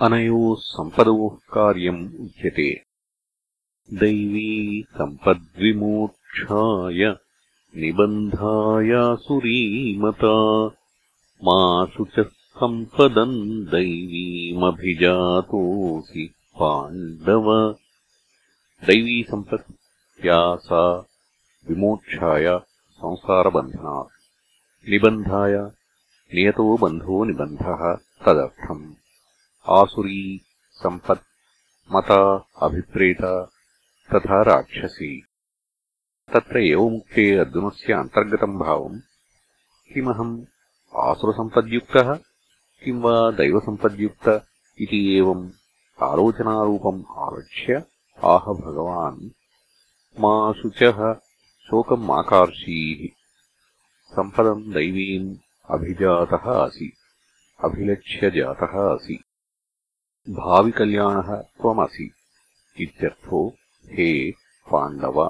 अनयोः सम्पदोः कार्यम् उच्यते। दैवी सम्पद्विमोक्षाय निबन्धायासुरीमता मासु च सम्पदम् दैवीमभिजातोऽसि पाण्डव। दैवीसम्पत् या सा विमोक्षाय संसारबन्धनात्। निबन्धाय नियतो बन्धो निबन्धः तदर्थम् आसुरी सम्पत् मता अभिप्रेता तथा राक्षसी। तत्र एवमुक्ते अर्जुनस्य अन्तर्गतम् भावम् किमहम् आसुरसम्पद्युक्तः किम् वा दैवसम्पद्युक्त इति एवम् आलोचनारूपम् आलक्ष्य आह भगवान् मा शुचः शोकम् आकार्षीः। सम्पदम् दैवीम् अभिजातः असि अभिलक्ष्य जातः असि भाविकल्याणः त्वमसि। इत्यर्थो हे पाण्डव